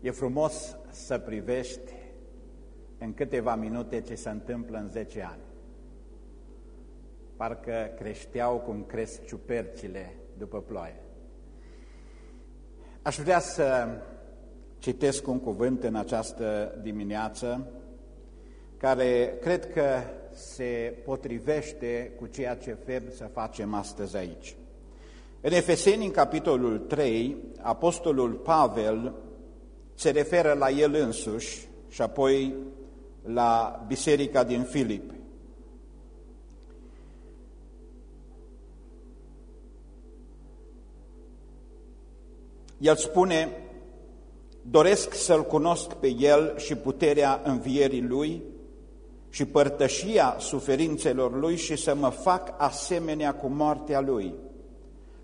E frumos să privești în câteva minute ce se întâmplă în 10 ani. Parcă creșteau cum cresc ciupercile după ploaie. Aș vrea să citesc un cuvânt în această dimineață care cred că se potrivește cu ceea ce vrem să facem astăzi aici. În Efeseni, în capitolul 3, Apostolul Pavel se referă la el însuși și apoi la biserica din Filip. El spune, doresc să-L cunosc pe El și puterea învierii Lui și părtășia suferințelor Lui și să mă fac asemenea cu moartea Lui,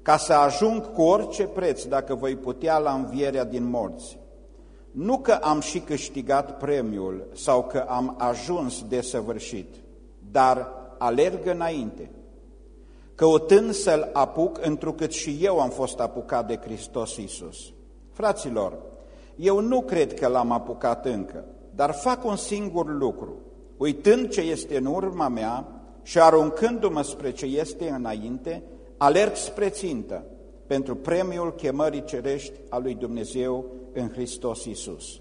ca să ajung cu orice preț, dacă voi putea, la învierea din morți. Nu că am și câștigat premiul sau că am ajuns desăvârșit, dar alerg înainte, căutând să-L apuc, întrucât și eu am fost apucat de Hristos Iisus. Fraților, eu nu cred că l-am apucat încă, dar fac un singur lucru, uitând ce este în urma mea și aruncându-mă spre ce este înainte, alerg spre țintă pentru premiul chemării cerești a lui Dumnezeu în Hristos Iisus.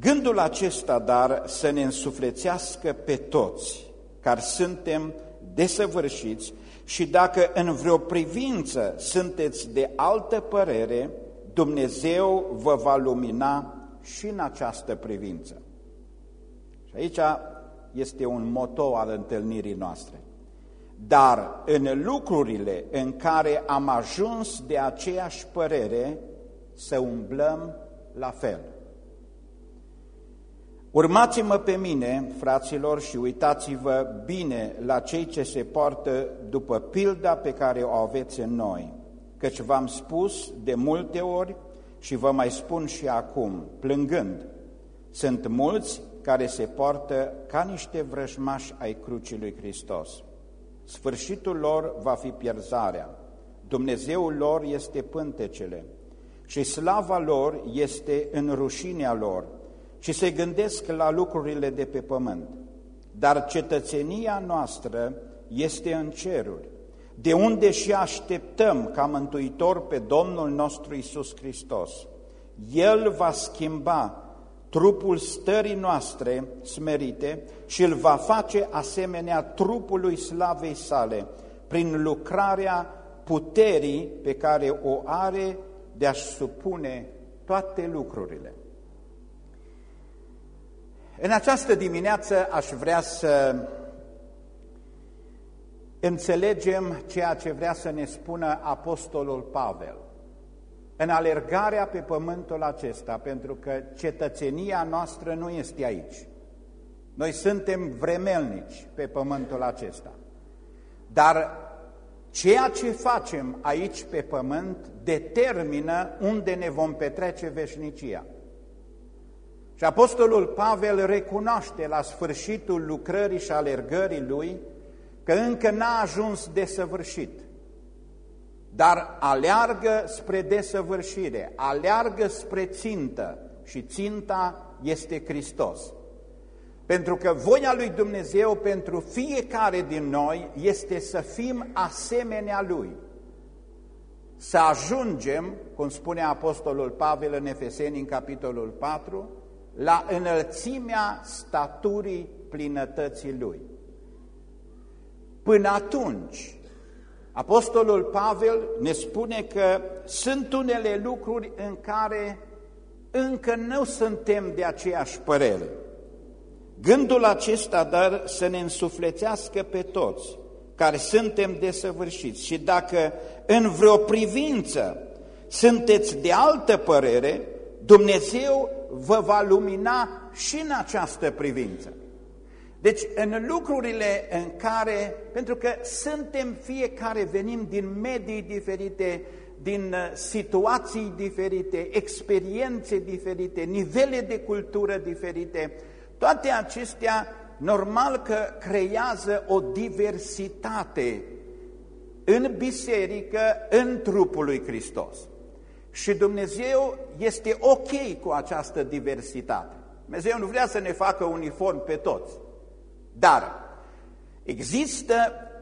Gândul acesta, dar, să ne însuflețească pe toți care suntem desăvârșiți și dacă în vreo privință sunteți de altă părere, Dumnezeu vă va lumina și în această privință. Și aici este un moto al întâlnirii noastre. Dar în lucrurile în care am ajuns de aceeași părere, să umblăm la fel. Urmați-mă pe mine, fraților, și uitați-vă bine la cei ce se poartă după pilda pe care o aveți în noi, căci v-am spus de multe ori și vă mai spun și acum, plângând, sunt mulți care se poartă ca niște vrăjmași ai crucii lui Hristos. Sfârșitul lor va fi pierzarea, Dumnezeul lor este pântecele și slava lor este în rușinea lor și se gândesc la lucrurile de pe pământ. Dar cetățenia noastră este în ceruri, de unde și așteptăm ca mântuitor pe Domnul nostru Isus Hristos. El va schimba trupul stării noastre smerite și îl va face asemenea trupului slavei sale, prin lucrarea puterii pe care o are de a-și supune toate lucrurile. În această dimineață aș vrea să înțelegem ceea ce vrea să ne spună Apostolul Pavel în alergarea pe pământul acesta, pentru că cetățenia noastră nu este aici. Noi suntem vremelnici pe pământul acesta. Dar ceea ce facem aici pe pământ determină unde ne vom petrece veșnicia. Și Apostolul Pavel recunoaște la sfârșitul lucrării și alergării lui că încă n-a ajuns desăvârșit, dar aleargă spre desăvârșire, aleargă spre țintă și ținta este Hristos. Pentru că voia lui Dumnezeu pentru fiecare din noi este să fim asemenea Lui. Să ajungem, cum spune Apostolul Pavel în Efeseni în capitolul 4, la înălțimea staturii plinătății Lui. Până atunci, Apostolul Pavel ne spune că sunt unele lucruri în care încă nu suntem de aceeași părere. Gândul acesta, dar, să ne însuflețească pe toți care suntem desăvârșiți și dacă în vreo privință sunteți de altă părere, Dumnezeu vă va lumina și în această privință. Deci în lucrurile în care, pentru că suntem fiecare, venim din medii diferite, din uh, situații diferite, experiențe diferite, nivele de cultură diferite, toate acestea normal că creează o diversitate în biserică, în trupul lui Hristos. Și Dumnezeu este ok cu această diversitate. Dumnezeu nu vrea să ne facă uniform pe toți. Dar există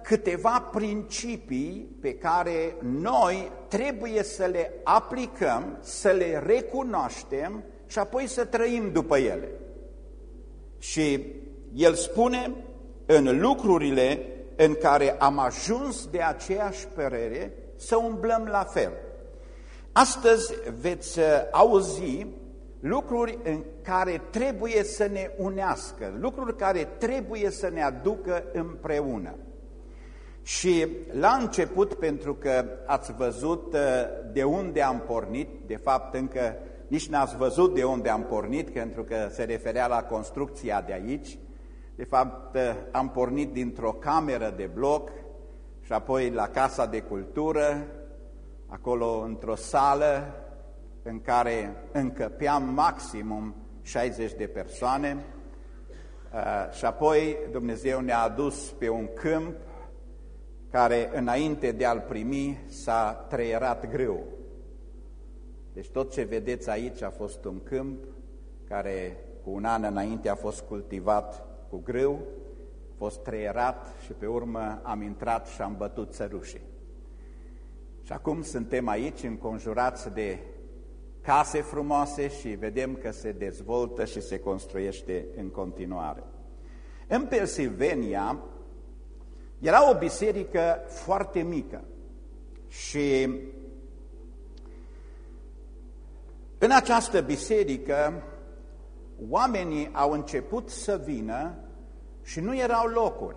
câteva principii pe care noi trebuie să le aplicăm, să le recunoaștem și apoi să trăim după ele. Și el spune în lucrurile în care am ajuns de aceeași părere să umblăm la fel. Astăzi veți auzi lucruri în care trebuie să ne unească, lucruri care trebuie să ne aducă împreună. Și la început, pentru că ați văzut uh, de unde am pornit, de fapt încă nici n-ați văzut de unde am pornit, pentru că se referea la construcția de aici. De fapt, uh, am pornit dintr-o cameră de bloc și apoi la Casa de Cultură, acolo într-o sală în care încăpeam maximum 60 de persoane uh, și apoi Dumnezeu ne-a adus pe un câmp care înainte de a-l primi s-a trăierat greu. Deci tot ce vedeți aici a fost un câmp care cu un an înainte a fost cultivat cu grâu, a fost trăierat și pe urmă am intrat și am bătut țărușii. Și acum suntem aici înconjurați de case frumoase și vedem că se dezvoltă și se construiește în continuare. În Pennsylvania era o biserică foarte mică și în această biserică oamenii au început să vină și nu erau locuri.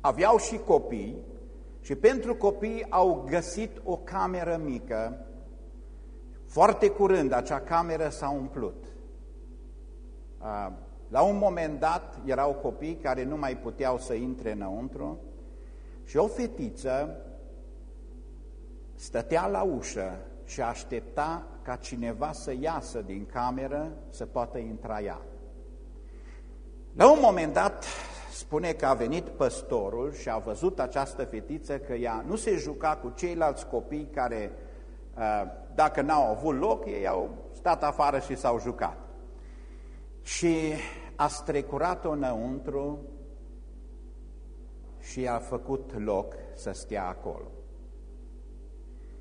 Aveau și copii și pentru copii au găsit o cameră mică. Foarte curând acea cameră s-a umplut. La un moment dat erau copii care nu mai puteau să intre înăuntru și o fetiță stătea la ușă și aștepta ca cineva să iasă din cameră să poată intra ea. La un moment dat spune că a venit păstorul și a văzut această fetiță că ea nu se juca cu ceilalți copii care, uh, dacă n-au avut loc, ei au stat afară și s-au jucat. Și a strecurat-o înăuntru și a făcut loc să stea acolo.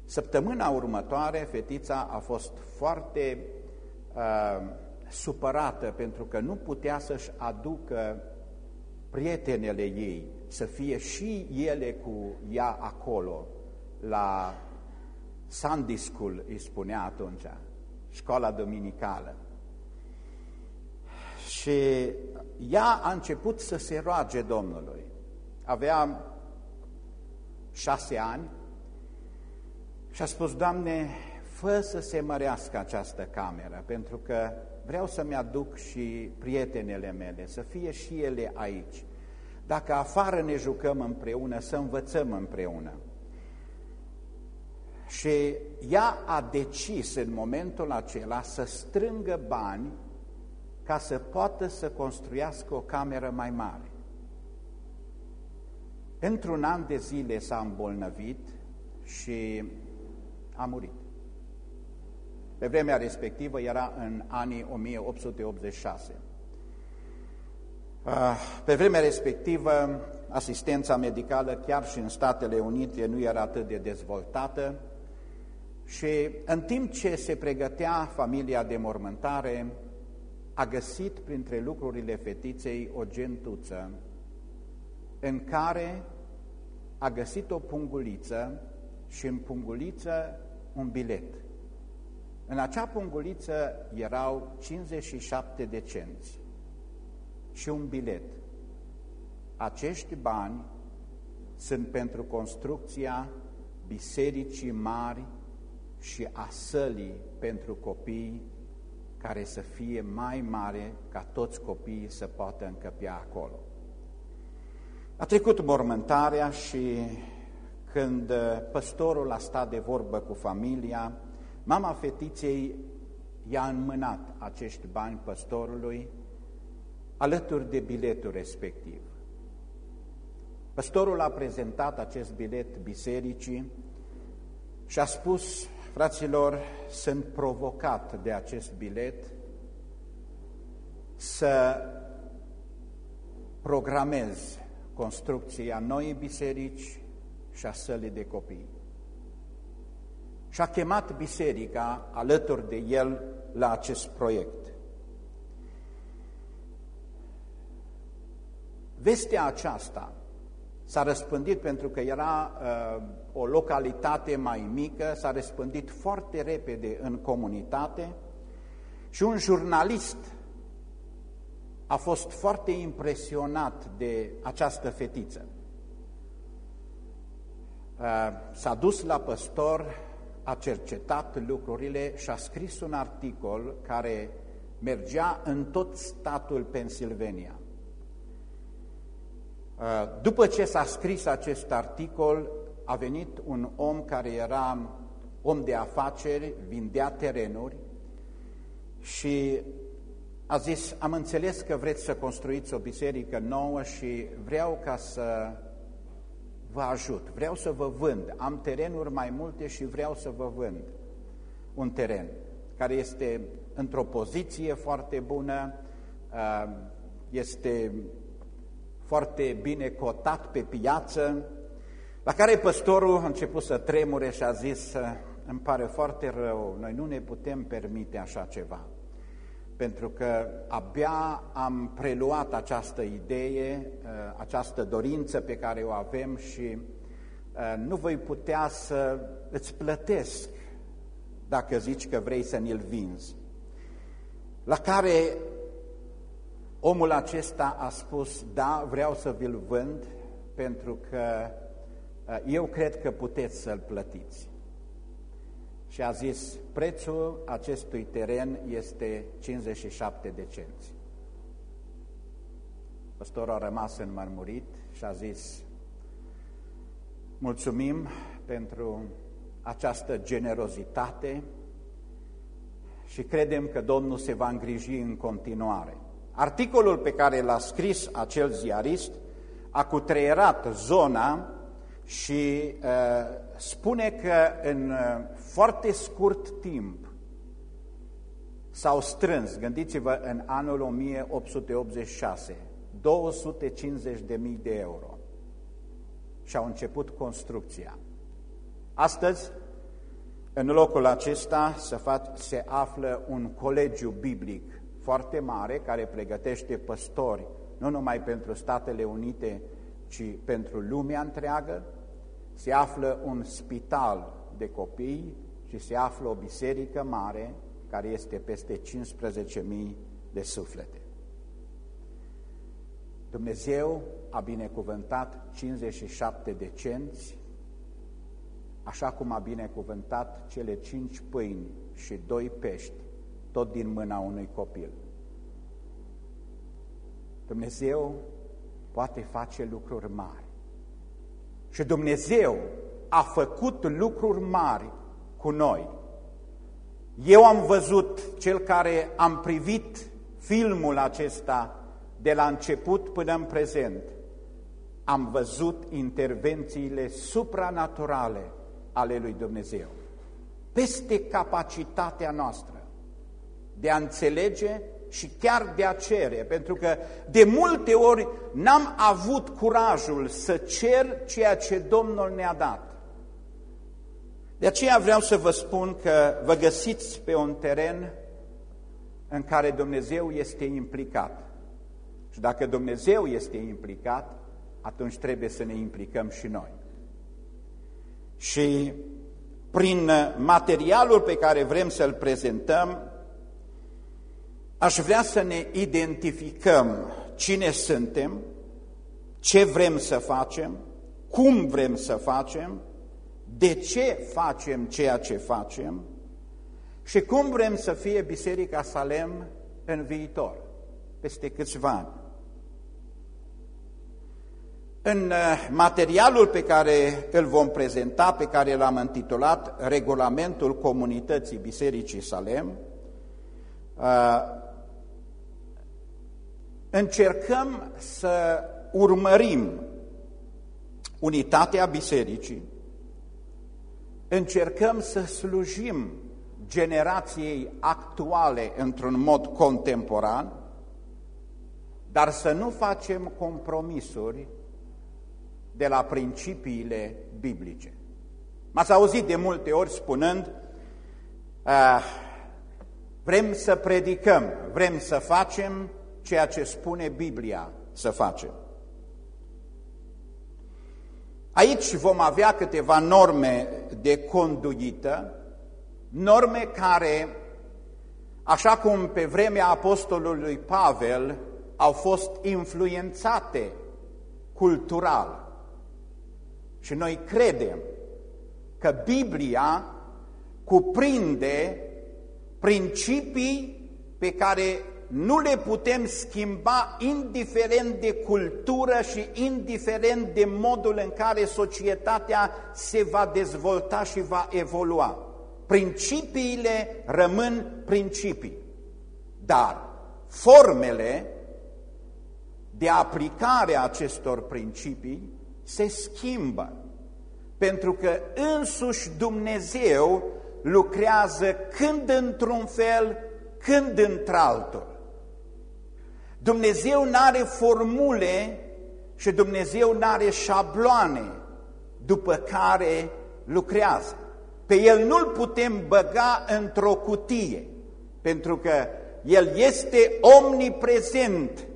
Săptămâna următoare, fetița a fost foarte uh, supărată pentru că nu putea să-și aducă prietenele ei, să fie și ele cu ea acolo, la Sunday School, îi spunea atunci, școala dominicală. Și ea a început să se roage Domnului. Avea șase ani și a spus, Doamne, fă să se mărească această cameră, pentru că vreau să-mi aduc și prietenele mele, să fie și ele aici. Dacă afară ne jucăm împreună, să învățăm împreună. Și ea a decis în momentul acela să strângă bani ca să poată să construiască o cameră mai mare. Într-un an de zile s-a îmbolnăvit și a murit. Pe vremea respectivă era în anii 1886. Ah, pe vremea respectivă, asistența medicală chiar și în Statele Unite nu era atât de dezvoltată și în timp ce se pregătea familia de mormântare, a găsit printre lucrurile fetiței o gentuță în care a găsit o punguliță și în punguliță un bilet. În acea punguliță erau 57 de cenți și un bilet. Acești bani sunt pentru construcția bisericii mari și a sălii pentru copii care să fie mai mare ca toți copiii să poată încăpea acolo. A trecut mormântarea și când păstorul a stat de vorbă cu familia, mama fetiței i-a înmânat acești bani păstorului alături de biletul respectiv. Păstorul a prezentat acest bilet bisericii și a spus Fraților, sunt provocat de acest bilet să programez construcția noii biserici și a sălii de copii. Și a chemat biserica alături de el la acest proiect. Vestea aceasta s-a răspândit pentru că era uh, o localitate mai mică, s-a răspândit foarte repede în comunitate și un jurnalist a fost foarte impresionat de această fetiță. Uh, s-a dus la păstor, a cercetat lucrurile și a scris un articol care mergea în tot statul Pennsylvania. Uh, după ce s-a scris acest articol, a venit un om care era om de afaceri, vindea terenuri și a zis, am înțeles că vreți să construiți o biserică nouă și vreau ca să vă ajut, vreau să vă vând. Am terenuri mai multe și vreau să vă vând un teren care este într-o poziție foarte bună, uh, este foarte bine cotat pe piață, la care păstorul a început să tremure și a zis, îmi pare foarte rău, noi nu ne putem permite așa ceva, pentru că abia am preluat această idee, uh, această dorință pe care o avem și uh, nu voi putea să îți plătesc dacă zici că vrei să ne-l vinzi. La care omul acesta a spus, da, vreau să vi-l vând pentru că uh, eu cred că puteți să-l plătiți. Și a zis, prețul acestui teren este 57 de cenți. Păstorul a rămas înmărmurit și a zis, mulțumim pentru această generozitate și credem că Domnul se va îngriji în continuare. Articolul pe care l-a scris acel ziarist a cutreierat zona și uh, spune că în uh, foarte scurt timp s-au strâns, gândiți-vă, în anul 1886, 250.000 de euro și au început construcția. Astăzi, în locul acesta se, fac, se află un colegiu biblic foarte mare care pregătește păstori nu numai pentru Statele Unite, ci pentru lumea întreagă. Se află un spital de copii și se află o biserică mare care este peste 15.000 de suflete. Dumnezeu a binecuvântat 57 de cenți, așa cum a binecuvântat cele cinci pâini și doi pești, tot din mâna unui copil. Dumnezeu poate face lucruri mari. Și Dumnezeu a făcut lucruri mari cu noi. Eu am văzut, cel care am privit filmul acesta de la început până în prezent, am văzut intervențiile supranaturale ale lui Dumnezeu, peste capacitatea noastră de a înțelege și chiar de a cere, pentru că de multe ori n-am avut curajul să cer ceea ce Domnul ne-a dat. De aceea vreau să vă spun că vă găsiți pe un teren în care Dumnezeu este implicat. Și dacă Dumnezeu este implicat, atunci trebuie să ne implicăm și noi. Și prin materialul pe care vrem să-l prezentăm, aș vrea să ne identificăm cine suntem, ce vrem să facem, cum vrem să facem, de ce facem ceea ce facem și cum vrem să fie Biserica Salem în viitor, peste câțiva ani. În uh, materialul pe care îl vom prezenta, pe care l-am intitulat Regulamentul Comunității Bisericii Salem, uh, încercăm să urmărim unitatea bisericii, încercăm să slujim generației actuale într-un mod contemporan, dar să nu facem compromisuri de la principiile biblice. M-ați auzit de multe ori spunând, uh, vrem să predicăm, vrem să facem ceea ce spune Biblia să facem. Aici vom avea câteva norme de conduită, norme care, așa cum pe vremea apostolului Pavel, au fost influențate cultural. Și noi credem că Biblia cuprinde principii pe care nu le putem schimba indiferent de cultură și indiferent de modul în care societatea se va dezvolta și va evolua. Principiile rămân principii, dar formele de aplicare a acestor principii se schimbă, pentru că însuși Dumnezeu lucrează când într-un fel, când într-altul. Dumnezeu nu are formule și Dumnezeu nu are șabloane după care lucrează. Pe El nu-L putem băga într-o cutie, pentru că El este omniprezent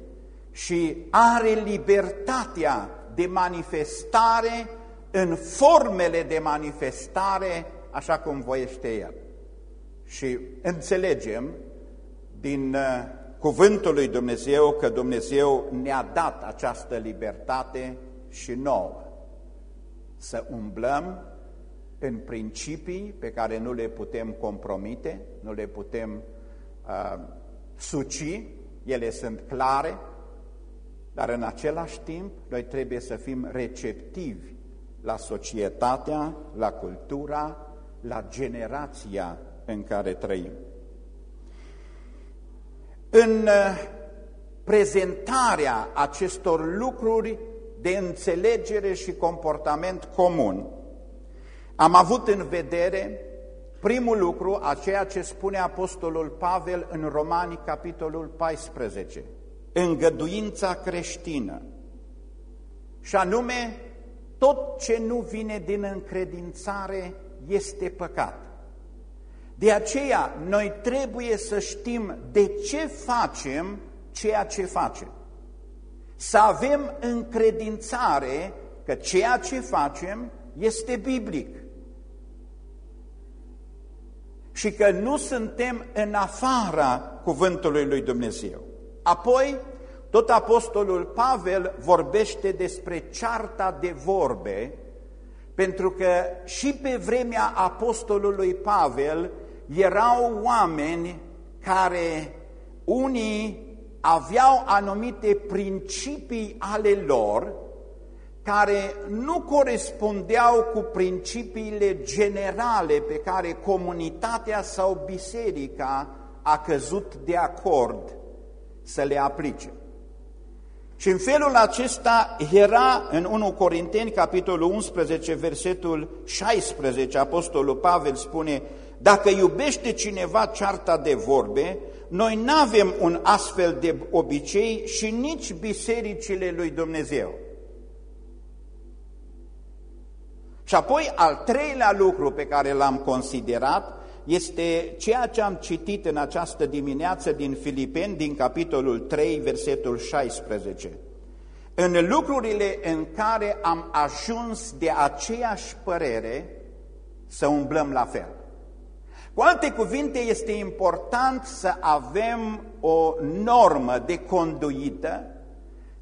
și are libertatea de manifestare în formele de manifestare așa cum voiește El. Și înțelegem din uh, cuvântul lui Dumnezeu că Dumnezeu ne-a dat această libertate și nouă. Să umblăm în principii pe care nu le putem compromite, nu le putem uh, suci, ele sunt clare, dar în același timp noi trebuie să fim receptivi la societatea, la cultura, la generația în care trăim. În uh, prezentarea acestor lucruri de înțelegere și comportament comun, am avut în vedere primul lucru, a ceea ce spune Apostolul Pavel în Romani, capitolul 14, îngăduința creștină, și anume tot ce nu vine din încredințare este păcat. De aceea, noi trebuie să știm de ce facem ceea ce facem. Să avem încredințare că ceea ce facem este biblic. Și că nu suntem în afara cuvântului lui Dumnezeu. Apoi, tot apostolul Pavel vorbește despre cearta de vorbe, pentru că și pe vremea apostolului Pavel erau oameni care unii aveau anumite principii ale lor care nu corespundeau cu principiile generale pe care comunitatea sau biserica a căzut de acord să le aplice. Și în felul acesta era în 1 Corinteni, capitolul 11, versetul 16, Apostolul Pavel spune, dacă iubește cineva cearta de vorbe, noi nu avem un astfel de obicei și nici bisericile lui Dumnezeu. Și apoi al treilea lucru pe care l-am considerat este ceea ce am citit în această dimineață din Filipeni, din capitolul 3, versetul 16. În lucrurile în care am ajuns de aceeași părere, să umblăm la fel. Cu alte cuvinte, este important să avem o normă de conduită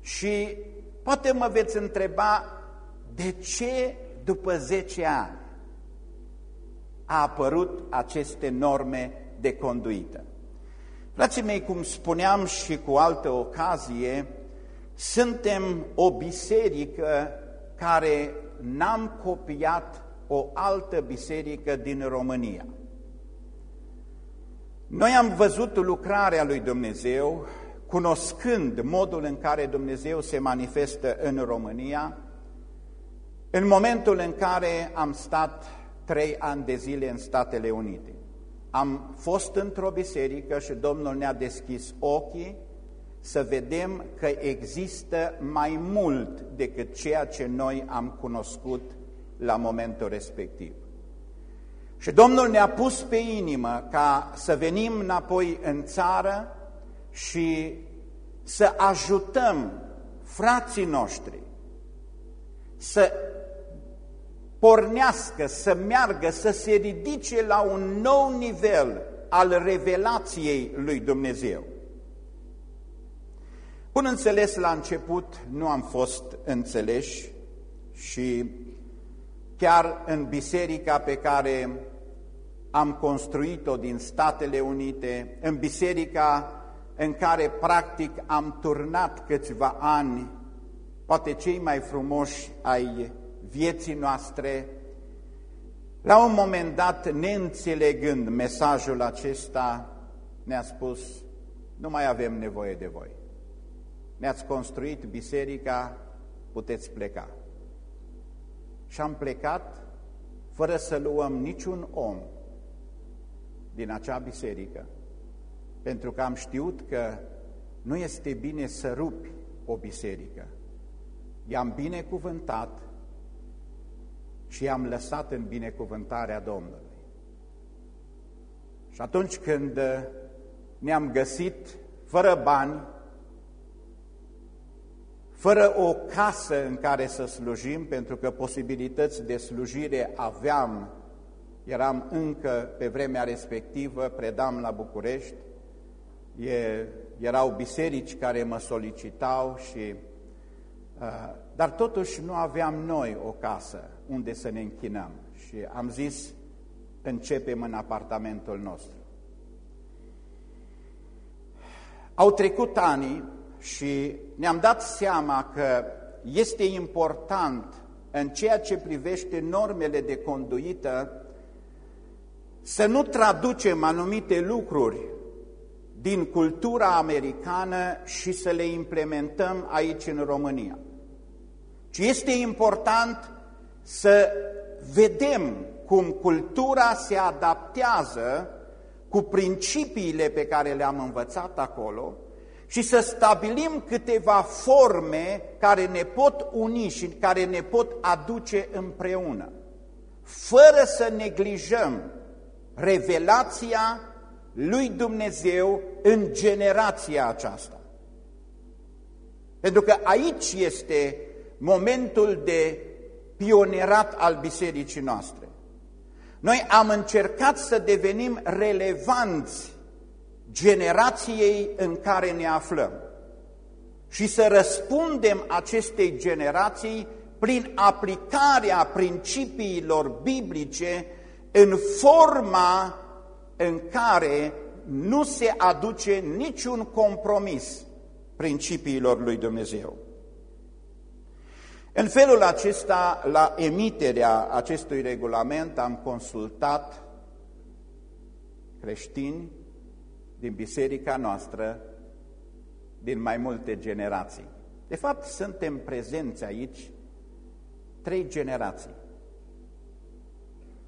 și poate mă veți întreba de ce după 10 ani a apărut aceste norme de conduită. Frații mei, cum spuneam și cu altă ocazie, suntem o biserică care n-am copiat o altă biserică din România. Noi am văzut lucrarea lui Dumnezeu, cunoscând modul în care Dumnezeu se manifestă în România, în momentul în care am stat trei ani de zile în Statele Unite. Am fost într-o biserică și Domnul ne-a deschis ochii să vedem că există mai mult decât ceea ce noi am cunoscut la momentul respectiv. Și Domnul ne-a pus pe inimă ca să venim înapoi în țară și să ajutăm frații noștri să pornească, să meargă, să se ridice la un nou nivel al revelației lui Dumnezeu. Bun înțeles, la început nu am fost înțeleși și chiar în biserica pe care am construit-o din Statele Unite, în biserica în care practic am turnat câțiva ani, poate cei mai frumoși ai vieții noastre, la un moment dat, neînțelegând mesajul acesta, ne-a spus, nu mai avem nevoie de voi. Ne-ați construit biserica, puteți pleca. Și am plecat fără să luăm niciun om din acea biserică, pentru că am știut că nu este bine să rupi o biserică. I-am binecuvântat și i-am lăsat în binecuvântarea Domnului. Și atunci când ne-am găsit fără bani, fără o casă în care să slujim, pentru că posibilități de slujire aveam, eram încă pe vremea respectivă, predam la București, e, erau biserici care mă solicitau și uh, dar totuși nu aveam noi o casă unde să ne închinăm și am zis, începem în apartamentul nostru. Au trecut ani și ne-am dat seama că este important în ceea ce privește normele de conduită să nu traducem anumite lucruri din cultura americană și să le implementăm aici în România. Ci este important să vedem cum cultura se adaptează cu principiile pe care le-am învățat acolo și să stabilim câteva forme care ne pot uni și care ne pot aduce împreună, fără să neglijăm revelația lui Dumnezeu în generația aceasta. Pentru că aici este momentul de pionerat al bisericii noastre. Noi am încercat să devenim relevanți generației în care ne aflăm și să răspundem acestei generații prin aplicarea principiilor biblice în forma în care nu se aduce niciun compromis principiilor lui Dumnezeu. În felul acesta, la emiterea acestui regulament, am consultat creștini din biserica noastră din mai multe generații. De fapt, suntem prezenți aici trei generații.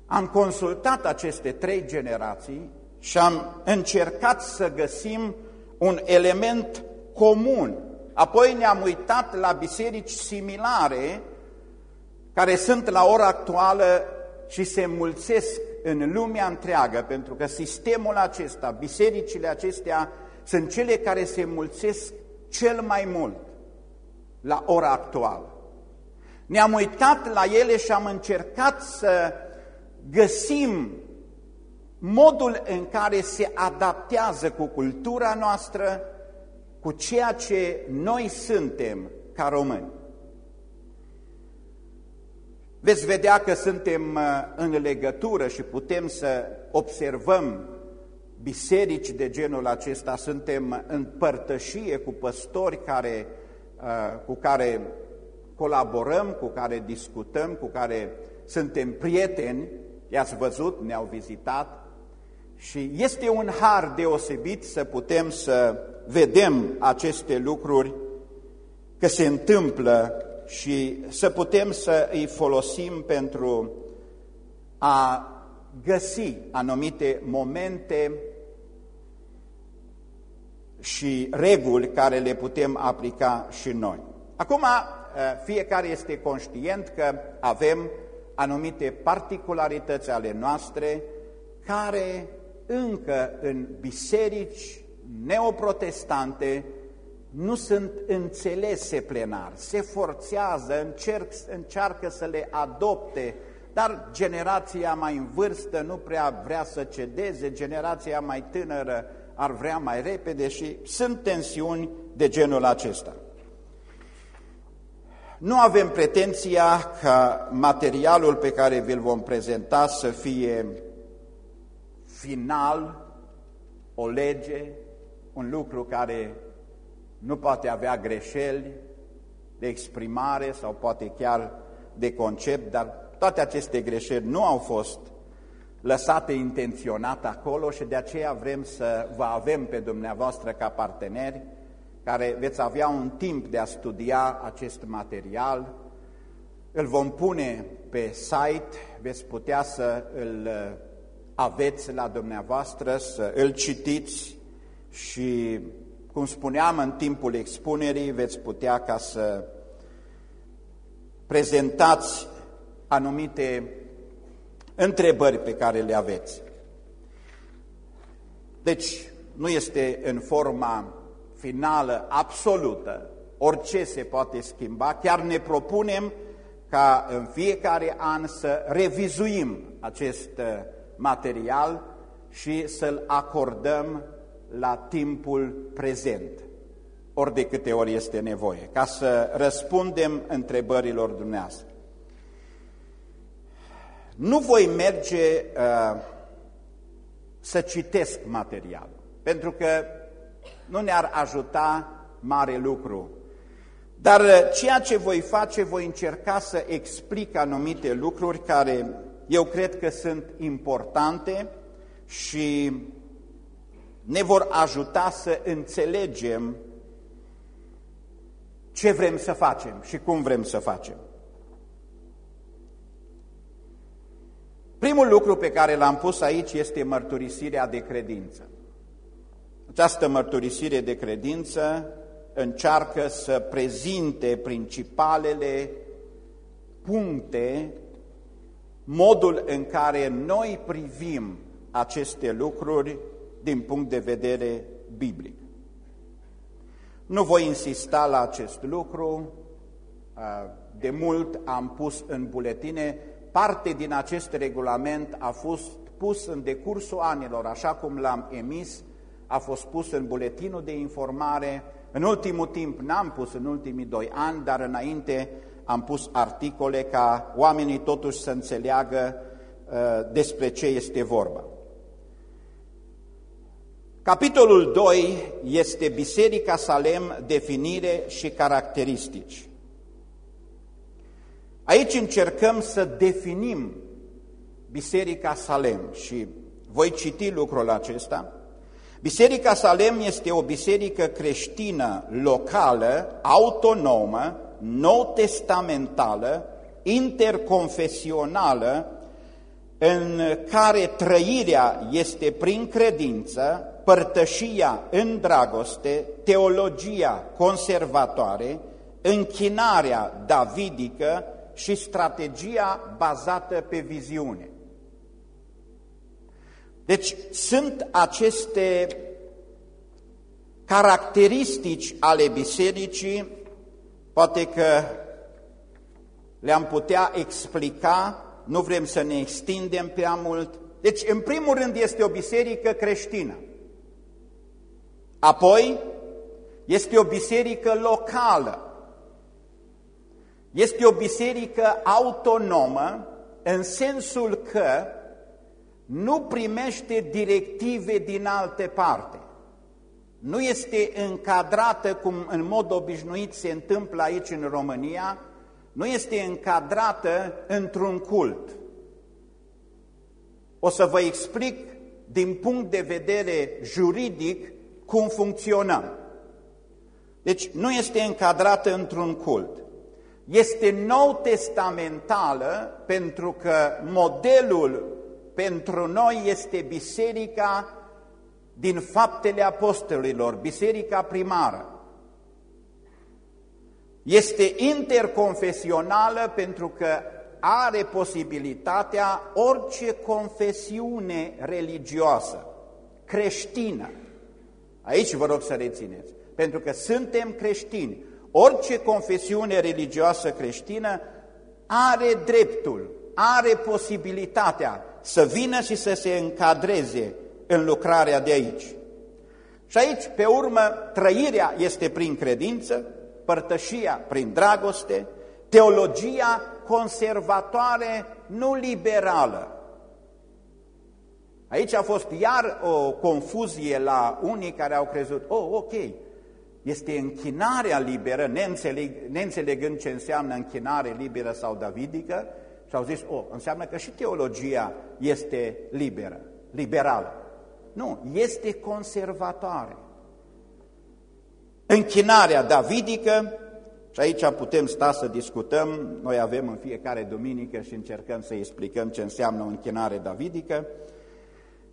Am consultat aceste trei generații și am încercat să găsim un element comun Apoi ne-am uitat la biserici similare care sunt la ora actuală și se mulțesc în lumea întreagă, pentru că sistemul acesta, bisericile acestea, sunt cele care se mulțesc cel mai mult la ora actuală. Ne-am uitat la ele și am încercat să găsim modul în care se adaptează cu cultura noastră, cu ceea ce noi suntem ca români. Veți vedea că suntem uh, în legătură și putem să observăm biserici de genul acesta, suntem în părtășie cu păstori care, uh, cu care colaborăm, cu care discutăm, cu care suntem prieteni, i-ați văzut, ne-au vizitat. Și este un har deosebit să putem să vedem aceste lucruri că se întâmplă și să putem să îi folosim pentru a găsi anumite momente și reguli care le putem aplica și noi. Acum, fiecare este conștient că avem anumite particularități ale noastre care încă în biserici neoprotestante nu sunt înțelese plenar, se forțează, încerc, încearcă să le adopte, dar generația mai în vârstă nu prea vrea să cedeze, generația mai tânără ar vrea mai repede și sunt tensiuni de genul acesta. Nu avem pretenția ca materialul pe care vi-l vom prezenta să fie final, o lege, un lucru care nu poate avea greșeli de exprimare sau poate chiar de concept, dar toate aceste greșeli nu au fost lăsate intenționat acolo și de aceea vrem să vă avem pe dumneavoastră ca parteneri care veți avea un timp de a studia acest material. Îl vom pune pe site, veți putea să îl aveți la dumneavoastră, să îl citiți și, cum spuneam, în timpul expunerii veți putea ca să prezentați anumite întrebări pe care le aveți. Deci, nu este în forma finală, absolută, orice se poate schimba, chiar ne propunem ca în fiecare an să revizuim acest uh, material și să-l acordăm la timpul prezent, ori de câte ori este nevoie, ca să răspundem întrebărilor dumneavoastră. Nu voi merge uh, să citesc materialul, pentru că nu ne-ar ajuta mare lucru. Dar uh, ceea ce voi face, voi încerca să explic anumite lucruri care eu cred că sunt importante și ne vor ajuta să înțelegem ce vrem să facem și cum vrem să facem. Primul lucru pe care l-am pus aici este mărturisirea de credință. Această mărturisire de credință încearcă să prezinte principalele puncte, modul în care noi privim aceste lucruri din punct de vedere biblic. Nu voi insista la acest lucru, de mult am pus în buletine, parte din acest regulament a fost pus în decursul anilor, așa cum l-am emis, a fost pus în buletinul de informare. În ultimul timp n-am pus în ultimii doi ani, dar înainte am pus articole ca oamenii totuși să înțeleagă uh, despre ce este vorba. Capitolul 2 este Biserica Salem, definire și caracteristici. Aici încercăm să definim Biserica Salem și voi citi lucrul acesta. Biserica Salem este o biserică creștină locală, autonomă, nou-testamentală, interconfesională, în care trăirea este prin credință, părtășia în dragoste, teologia conservatoare, închinarea davidică și strategia bazată pe viziune. Deci sunt aceste caracteristici ale bisericii, poate că le-am putea explica, nu vrem să ne extindem prea mult. Deci, în primul rând, este o biserică creștină. Apoi, este o biserică locală. Este o biserică autonomă în sensul că nu primește directive din alte parte. Nu este încadrată, cum în mod obișnuit se întâmplă aici în România, nu este încadrată într-un cult. O să vă explic din punct de vedere juridic cum funcționăm. Deci nu este încadrată într-un cult. este nou testamentală pentru că modelul pentru noi este biserica din faptele apostolilor, biserica primară. Este interconfesională pentru că are posibilitatea orice confesiune religioasă, creștină. Aici vă rog să rețineți, pentru că suntem creștini. Orice confesiune religioasă creștină are dreptul, are posibilitatea să vină și să se încadreze în lucrarea de aici. Și aici, pe urmă, trăirea este prin credință, părtășia prin dragoste, teologia conservatoare, nu liberală. Aici a fost iar o confuzie la unii care au crezut, oh, ok, este închinarea liberă, neînțeleg, neînțelegând ce înseamnă închinare liberă sau davidică, și au zis, oh, înseamnă că și teologia este liberă, liberală. Nu, este conservatoare. Închinarea davidică, și aici putem sta să discutăm, noi avem în fiecare duminică și încercăm să explicăm ce înseamnă o închinare davidică,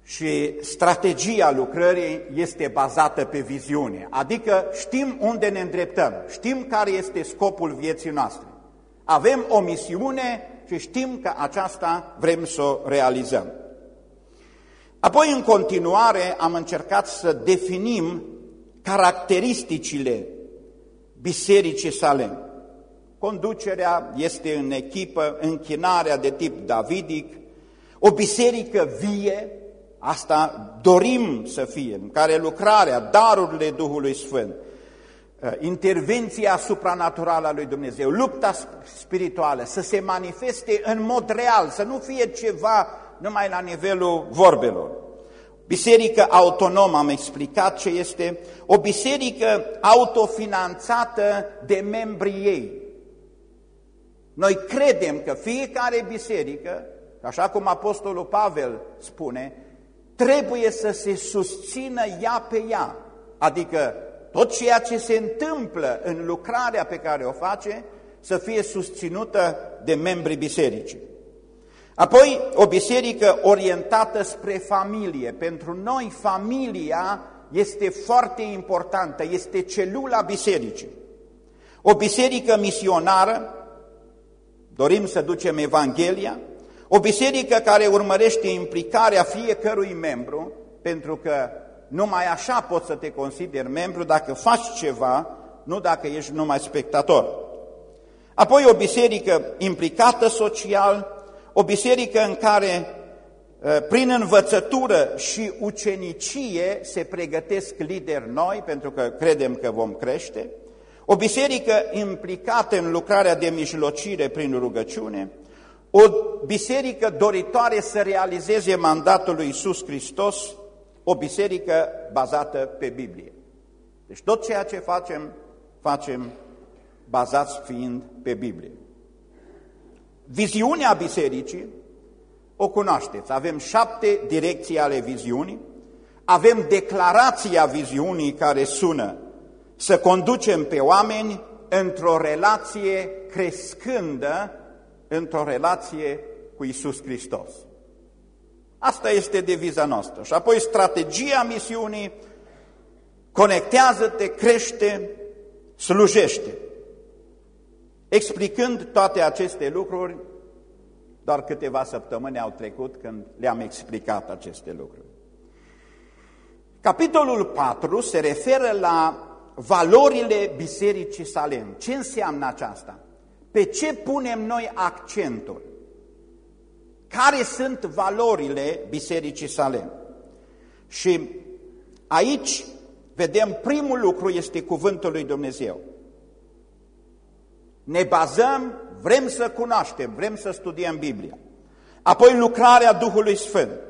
și strategia lucrării este bazată pe viziune, adică știm unde ne îndreptăm, știm care este scopul vieții noastre. Avem o misiune și știm că aceasta vrem să o realizăm. Apoi, în continuare, am încercat să definim caracteristicile bisericii Salem. Conducerea este în echipă, închinarea de tip davidic, o biserică vie, asta dorim să fie, în care lucrarea, darurile Duhului Sfânt, uh, intervenția supranaturală a lui Dumnezeu, lupta spirituală, să se manifeste în mod real, să nu fie ceva numai la nivelul vorbelor. Biserică autonomă, am explicat ce este, o biserică autofinanțată de membrii ei. Noi credem că fiecare biserică, așa cum Apostolul Pavel spune, trebuie să se susțină ea pe ea, adică tot ceea ce se întâmplă în lucrarea pe care o face să fie susținută de membrii bisericii. Apoi, o biserică orientată spre familie. Pentru noi, familia este foarte importantă, este celula bisericii. O biserică misionară, dorim să ducem Evanghelia, o biserică care urmărește implicarea fiecărui membru, pentru că numai așa poți să te consideri membru dacă faci ceva, nu dacă ești numai spectator. Apoi o biserică implicată social, o biserică în care ă, prin învățătură și ucenicie se pregătesc lideri noi, pentru că credem că vom crește, o biserică implicată în lucrarea de mijlocire prin rugăciune, o biserică doritoare să realizeze mandatul lui Iisus Hristos, o biserică bazată pe Biblie. Deci tot ceea ce facem, facem bazați fiind pe Biblie. Viziunea bisericii o cunoașteți. Avem șapte direcții ale viziunii, avem declarația viziunii care sună să conducem pe oameni într-o relație crescândă, într-o relație cu Isus Hristos. Asta este deviza noastră. Și apoi strategia misiunii, conectează-te, crește, slujește. Explicând toate aceste lucruri, doar câteva săptămâni au trecut când le-am explicat aceste lucruri. Capitolul 4 se referă la valorile Bisericii Salem. Ce înseamnă aceasta? Pe ce punem noi accentul? Care sunt valorile Bisericii Salem? Și aici vedem primul lucru este cuvântul lui Dumnezeu. Ne bazăm, vrem să cunoaștem, vrem să studiem Biblia. Apoi lucrarea Duhului Sfânt.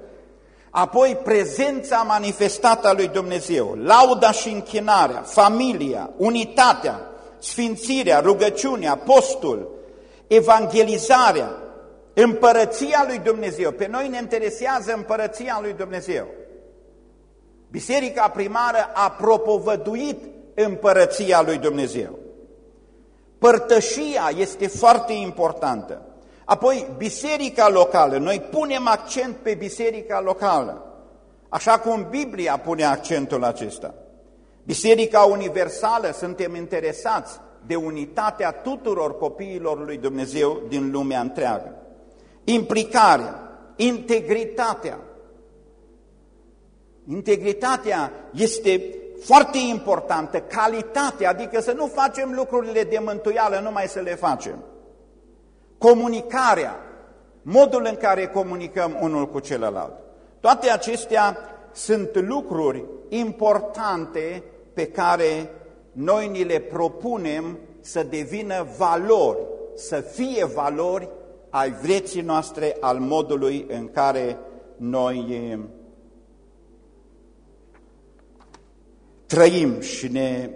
Apoi prezența manifestată a lui Dumnezeu, lauda și închinarea, familia, unitatea, sfințirea, rugăciunea, postul, evangelizarea, împărăția lui Dumnezeu. Pe noi ne interesează împărăția lui Dumnezeu. Biserica primară a propovăduit împărăția lui Dumnezeu. Părtășia este foarte importantă. Apoi, biserica locală. Noi punem accent pe biserica locală, așa cum Biblia pune accentul acesta. Biserica universală, suntem interesați de unitatea tuturor copiilor lui Dumnezeu din lumea întreagă. Implicarea, integritatea. Integritatea este foarte importantă, calitatea, adică să nu facem lucrurile de mântuială, numai să le facem. Comunicarea, modul în care comunicăm unul cu celălalt. Toate acestea sunt lucruri importante pe care noi ni le propunem să devină valori, să fie valori ai vieții noastre, al modului în care noi trăim și ne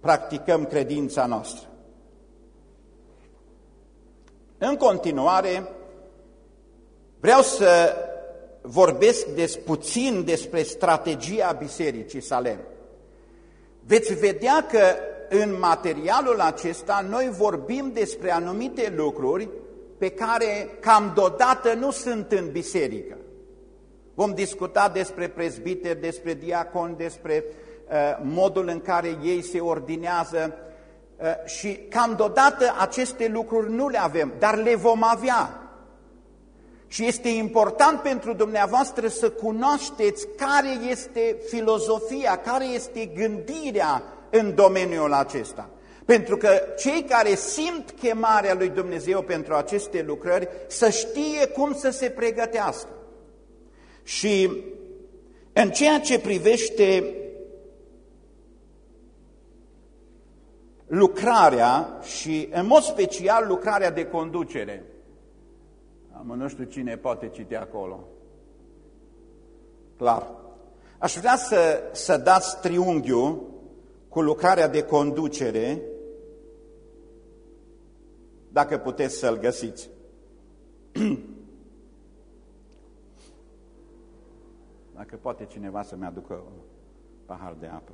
practicăm credința noastră. În continuare, vreau să vorbesc des, puțin despre strategia Bisericii Salem. Veți vedea că în materialul acesta noi vorbim despre anumite lucruri pe care cam deodată nu sunt în biserică. Vom discuta despre prezbiteri, despre diaconi, despre uh, modul în care ei se ordinează uh, și cam deodată aceste lucruri nu le avem, dar le vom avea. Și este important pentru dumneavoastră să cunoașteți care este filozofia, care este gândirea în domeniul acesta. Pentru că cei care simt chemarea lui Dumnezeu pentru aceste lucrări să știe cum să se pregătească. Și în ceea ce privește lucrarea și în mod special lucrarea de conducere, Mă, nu știu cine poate citi acolo. Clar. Aș vrea să, să dați triunghiul cu lucrarea de conducere, dacă puteți să-l găsiți. Dacă poate cineva să-mi aducă un pahar de apă.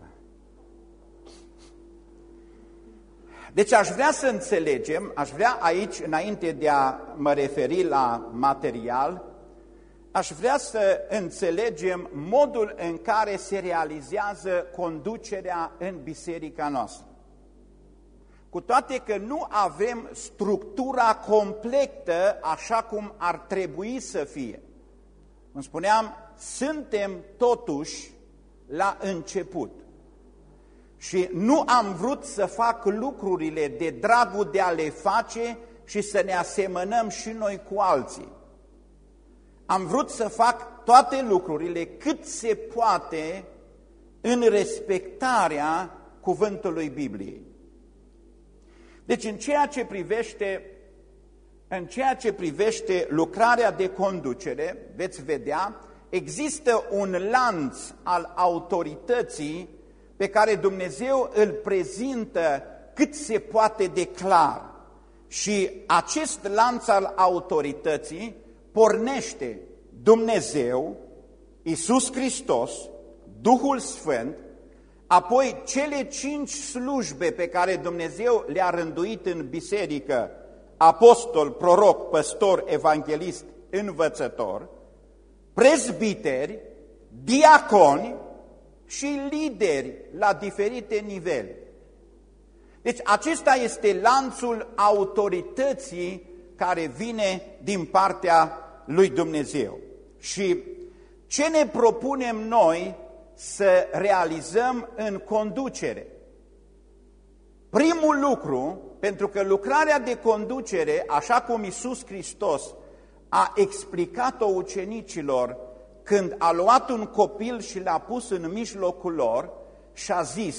Deci aș vrea să înțelegem, aș vrea aici, înainte de a mă referi la material, aș vrea să înțelegem modul în care se realizează conducerea în biserica noastră. Cu toate că nu avem structura completă așa cum ar trebui să fie. Cum spuneam, suntem totuși la început. Și nu am vrut să fac lucrurile de dragul de a le face și să ne asemănăm și noi cu alții. Am vrut să fac toate lucrurile cât se poate în respectarea cuvântului Bibliei. Deci în ceea ce privește în ceea ce privește lucrarea de conducere, veți vedea, există un lanț al autorității pe care Dumnezeu îl prezintă cât se poate de clar. Și acest lanț al autorității pornește Dumnezeu, Isus Hristos, Duhul Sfânt, apoi cele cinci slujbe pe care Dumnezeu le-a rânduit în biserică, apostol, proroc, păstor, evanghelist, învățător, prezbiteri, diaconi și lideri la diferite nivele. Deci acesta este lanțul autorității care vine din partea lui Dumnezeu. Și ce ne propunem noi să realizăm în conducere? Primul lucru, pentru că lucrarea de conducere, așa cum Isus Hristos a explicat-o ucenicilor când a luat un copil și l-a pus în mijlocul lor și a zis,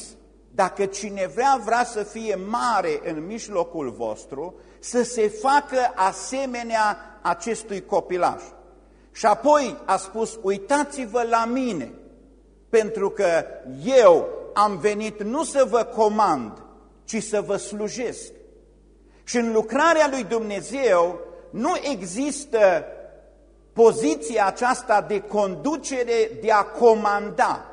dacă cineva vrea să fie mare în mijlocul vostru, să se facă asemenea acestui copilaș. Și apoi a spus, uitați-vă la mine, pentru că eu am venit nu să vă comand, ci să vă slujesc. Și în lucrarea lui Dumnezeu nu există poziția aceasta de conducere, de a comanda,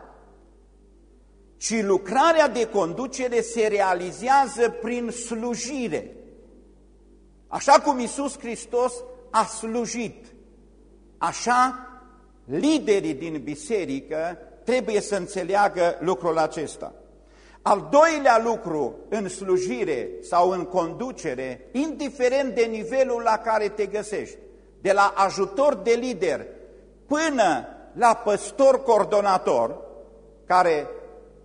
ci lucrarea de conducere se realizează prin slujire. Așa cum Isus Hristos a slujit, așa liderii din biserică trebuie să înțeleagă lucrul acesta. Al doilea lucru în slujire sau în conducere, indiferent de nivelul la care te găsești, de la ajutor de lider până la păstor coordonator, care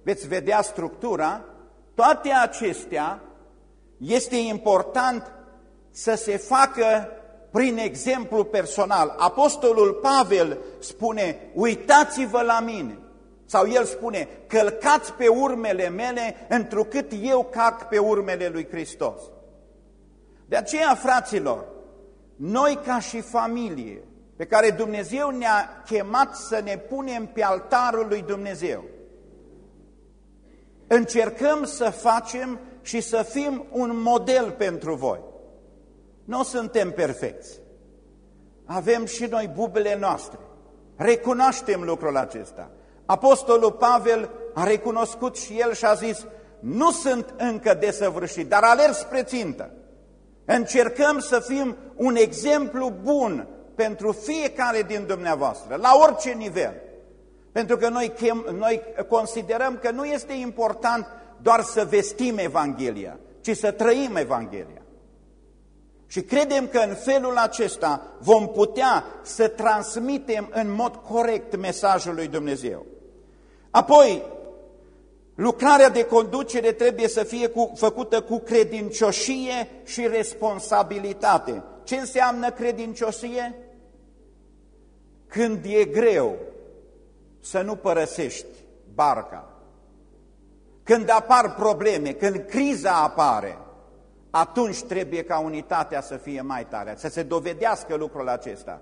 veți vedea structura, toate acestea este important să se facă prin exemplu personal. Apostolul Pavel spune, uitați-vă la mine. Sau el spune, călcați pe urmele mele, întrucât eu cac pe urmele lui Hristos. De aceea, fraților, noi ca și familie, pe care Dumnezeu ne-a chemat să ne punem pe altarul lui Dumnezeu, încercăm să facem și să fim un model pentru voi. Nu suntem perfecți. Avem și noi bubele noastre. Recunoaștem lucrul acesta. Apostolul Pavel a recunoscut și el și a zis, nu sunt încă desăvârșit, dar alerg spre țintă. Încercăm să fim un exemplu bun pentru fiecare din dumneavoastră, la orice nivel. Pentru că noi, chem, noi considerăm că nu este important doar să vestim Evanghelia, ci să trăim Evanghelia. Și credem că în felul acesta vom putea să transmitem în mod corect mesajul lui Dumnezeu. Apoi, lucrarea de conducere trebuie să fie cu, făcută cu credincioșie și responsabilitate. Ce înseamnă credincioșie? Când e greu să nu părăsești barca, când apar probleme, când criza apare, atunci trebuie ca unitatea să fie mai tare, să se dovedească lucrul acesta.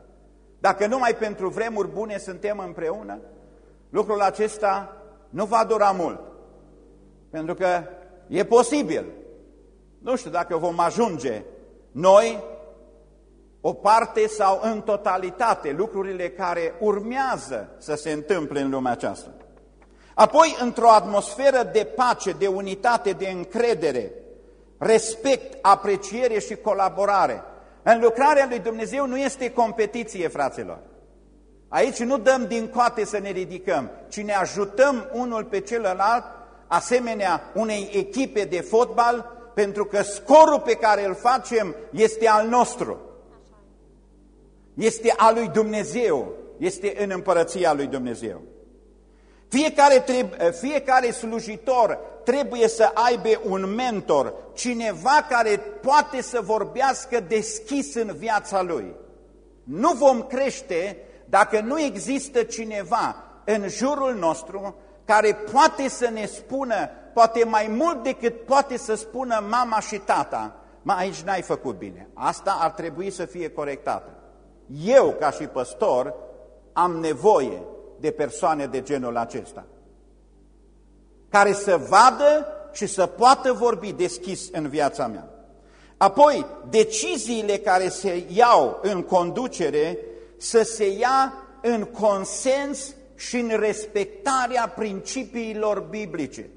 Dacă numai pentru vremuri bune suntem împreună, lucrul acesta nu va dura mult. Pentru că e posibil. Nu știu dacă vom ajunge noi, o parte sau în totalitate, lucrurile care urmează să se întâmple în lumea aceasta. Apoi, într-o atmosferă de pace, de unitate, de încredere, respect, apreciere și colaborare. În lucrarea lui Dumnezeu nu este competiție, fraților. Aici nu dăm din coate să ne ridicăm, ci ne ajutăm unul pe celălalt, asemenea unei echipe de fotbal, pentru că scorul pe care îl facem este al nostru. Este al lui Dumnezeu, este în împărăția lui Dumnezeu. Fiecare, trebuie, fiecare slujitor trebuie să aibă un mentor, cineva care poate să vorbească deschis în viața lui. Nu vom crește dacă nu există cineva în jurul nostru care poate să ne spună, poate mai mult decât poate să spună mama și tata, mă, aici n-ai făcut bine, asta ar trebui să fie corectată. Eu, ca și păstor, am nevoie de persoane de genul acesta, care să vadă și să poată vorbi deschis în viața mea. Apoi, deciziile care se iau în conducere să se ia în consens și în respectarea principiilor biblice.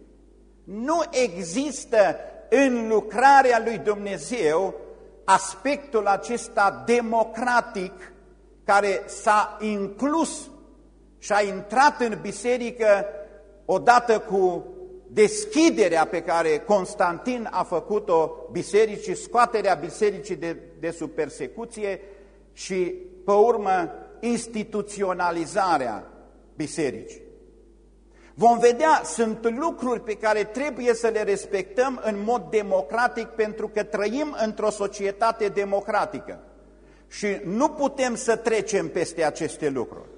Nu există în lucrarea lui Dumnezeu aspectul acesta democratic care s-a inclus și a intrat în biserică odată cu deschiderea pe care Constantin a făcut-o bisericii, scoaterea bisericii de, de sub persecuție și, pe urmă, instituționalizarea bisericii. Vom vedea, sunt lucruri pe care trebuie să le respectăm în mod democratic pentru că trăim într-o societate democratică și nu putem să trecem peste aceste lucruri.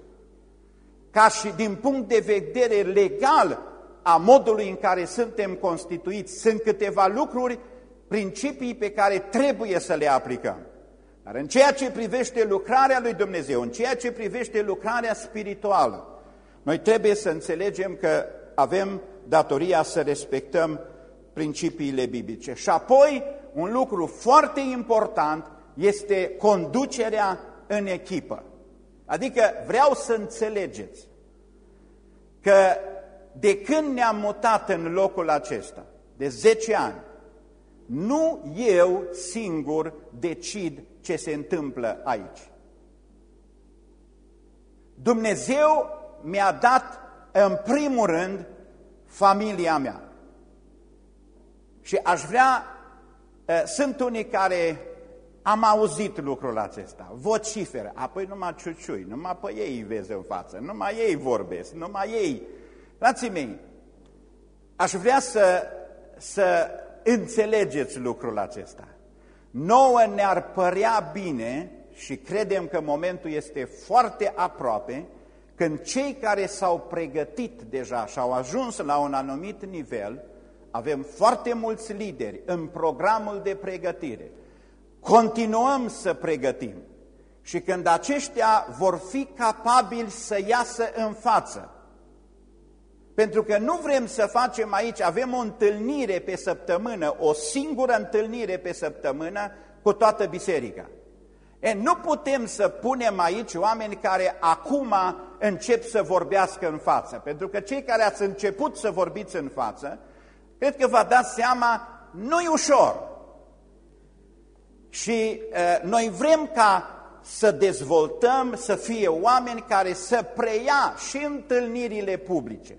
Ca și din punct de vedere legal a modului în care suntem constituiți, sunt câteva lucruri, principii pe care trebuie să le aplicăm. Dar în ceea ce privește lucrarea lui Dumnezeu, în ceea ce privește lucrarea spirituală, noi trebuie să înțelegem că avem datoria să respectăm principiile biblice. Și apoi, un lucru foarte important este conducerea în echipă. Adică vreau să înțelegeți că de când ne-am mutat în locul acesta, de 10 ani, nu eu singur decid ce se întâmplă aici. Dumnezeu mi-a dat în primul rând familia mea. Și aș vrea, ă, sunt unii care am auzit lucrul acesta, vociferă, apoi numai ciuciui, numai pe ei vezi în față, numai ei vorbesc, numai ei. Frații mei, aș vrea să, să înțelegeți lucrul acesta. Nouă ne-ar părea bine și credem că momentul este foarte aproape când cei care s-au pregătit deja și au ajuns la un anumit nivel, avem foarte mulți lideri în programul de pregătire, continuăm să pregătim și când aceștia vor fi capabili să iasă în față, pentru că nu vrem să facem aici, avem o întâlnire pe săptămână, o singură întâlnire pe săptămână cu toată biserica. E, nu putem să punem aici oameni care acum încep să vorbească în față, pentru că cei care ați început să vorbiți în față, cred că vă dați seama, nu e ușor. Și uh, noi vrem ca să dezvoltăm, să fie oameni care să preia și întâlnirile publice.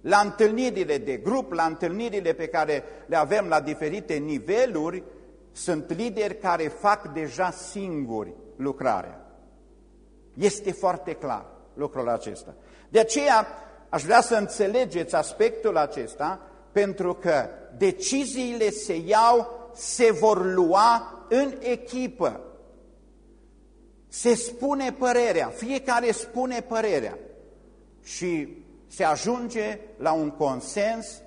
La întâlnirile de grup, la întâlnirile pe care le avem la diferite niveluri, sunt lideri care fac deja singuri lucrarea. Este foarte clar lucrul acesta. De aceea aș vrea să înțelegeți aspectul acesta, pentru că deciziile se iau, se vor lua în echipă. Se spune părerea, fiecare spune părerea și se ajunge la un consens